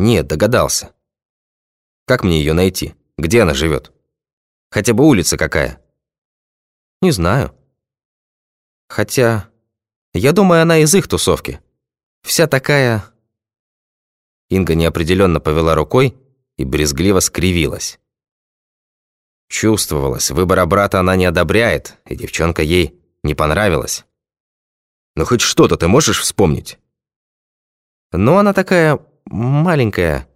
Нет, догадался. Как мне ее найти? Где она живет? Хотя бы улица какая? Не знаю. Хотя, я думаю, она из их тусовки. Вся такая... Инга неопределенно повела рукой и брезгливо скривилась. Чувствовалось, выбора брата она не одобряет, и девчонка ей не понравилась. Ну хоть что-то ты можешь вспомнить? Ну, она такая маленькая,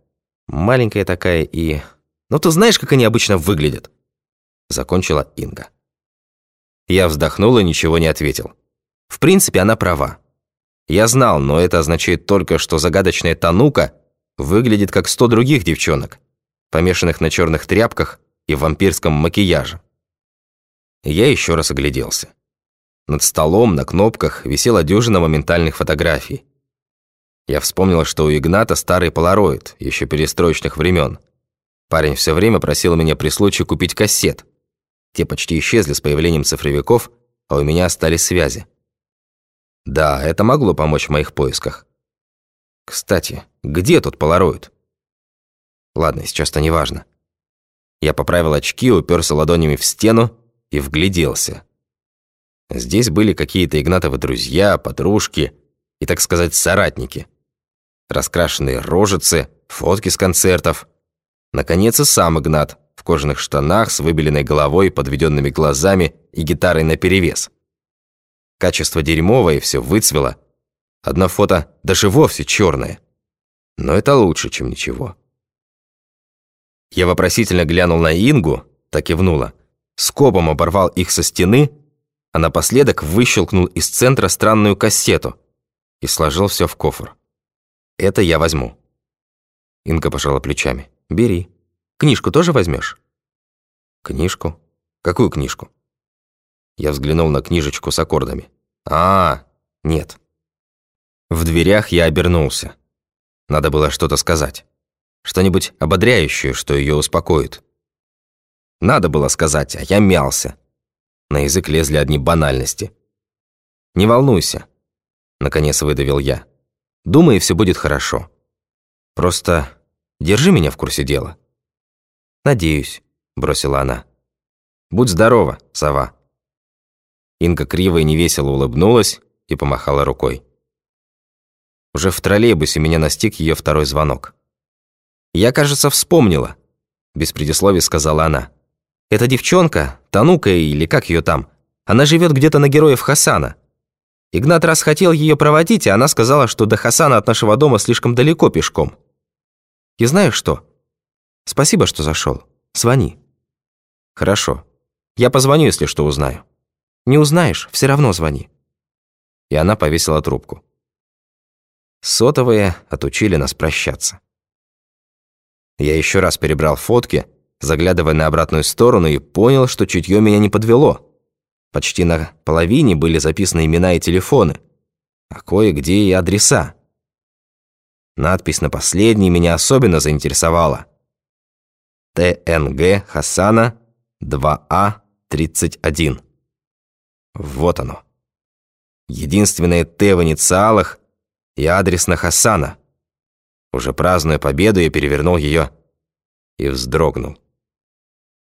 маленькая такая и... Ну, ты знаешь, как они обычно выглядят?» Закончила Инга. Я вздохнул и ничего не ответил. В принципе, она права. Я знал, но это означает только, что загадочная Танука выглядит как сто других девчонок, помешанных на черных тряпках и вампирском макияже. Я еще раз огляделся. Над столом на кнопках висела дюжина моментальных фотографий. Я вспомнил, что у Игната старый полароид, еще перестроечных времен. Парень все время просил меня при случае купить кассет. Те почти исчезли с появлением цифровиков, а у меня остались связи. Да, это могло помочь в моих поисках. Кстати, где тут полароид? Ладно, сейчас-то не важно. Я поправил очки, уперся ладонями в стену и вгляделся. Здесь были какие-то Игнатовы друзья, подружки и, так сказать, соратники. Раскрашенные рожицы, фотки с концертов. Наконец и сам Игнат в кожаных штанах с выбеленной головой, подведенными глазами и гитарой наперевес. Качество дерьмовое, все выцвело. Одно фото даже вовсе черное. Но это лучше, чем ничего. Я вопросительно глянул на Ингу, так и внула. Скопом оборвал их со стены а напоследок выщелкнул из центра странную кассету и сложил все в кофр. «Это я возьму». Инга пожала плечами. «Бери. Книжку тоже возьмешь? «Книжку? Какую книжку?» Я взглянул на книжечку с аккордами. «А, нет». В дверях я обернулся. Надо было что-то сказать. Что-нибудь ободряющее, что ее успокоит. Надо было сказать, а я мялся. На язык лезли одни банальности. «Не волнуйся», — наконец выдавил я. «Думай, все будет хорошо. Просто держи меня в курсе дела». «Надеюсь», — бросила она. «Будь здорова, сова». Инга криво и невесело улыбнулась и помахала рукой. Уже в троллейбусе меня настиг ее второй звонок. «Я, кажется, вспомнила», — без предисловий сказала она. Эта девчонка, Танука или как ее там, она живет где-то на героев Хасана. Игнат раз хотел ее проводить, и она сказала, что до Хасана от нашего дома слишком далеко пешком. И знаешь что? Спасибо, что зашел. Звони. Хорошо. Я позвоню, если что узнаю. Не узнаешь, все равно звони. И она повесила трубку. Сотовые отучили нас прощаться. Я еще раз перебрал фотки, заглядывая на обратную сторону, и понял, что чутье меня не подвело. Почти на половине были записаны имена и телефоны, а кое-где и адреса. Надпись на последней меня особенно заинтересовала. ТНГ Хасана 2А31. Вот оно. Единственное «Т» в инициалах и адрес на Хасана. Уже празднуя победу, я перевернул ее и вздрогнул.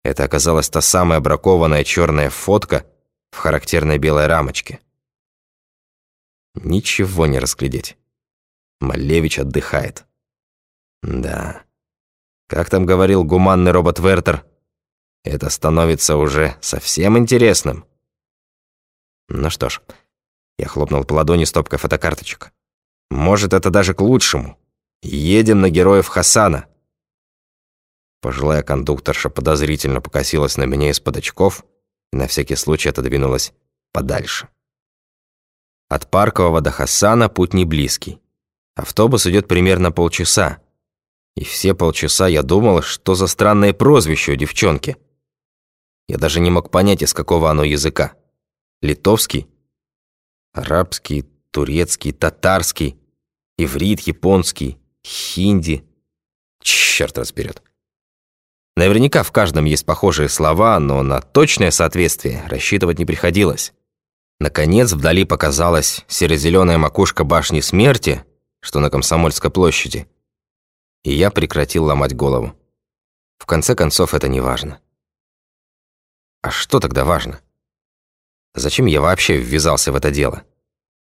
Это оказалась та самая бракованная черная фотка в характерной белой рамочке. Ничего не разглядеть. Малевич отдыхает. Да. Как там говорил гуманный робот Вертер, это становится уже совсем интересным. Ну что ж, я хлопнул по ладони стопкой фотокарточек. Может, это даже к лучшему. Едем на героев Хасана. Пожилая кондукторша подозрительно покосилась на меня из-под очков на всякий случай отодвинулась подальше. От Паркового до Хасана путь не близкий. Автобус идет примерно полчаса. И все полчаса я думал, что за странное прозвище у девчонки. Я даже не мог понять, из какого оно языка. Литовский? Арабский, турецкий, татарский, иврит, японский, хинди. Черт разберет. Наверняка в каждом есть похожие слова, но на точное соответствие рассчитывать не приходилось. Наконец, вдали показалась серо-зеленая макушка башни смерти, что на Комсомольской площади. и я прекратил ломать голову. В конце концов, это не важно. А что тогда важно? Зачем я вообще ввязался в это дело?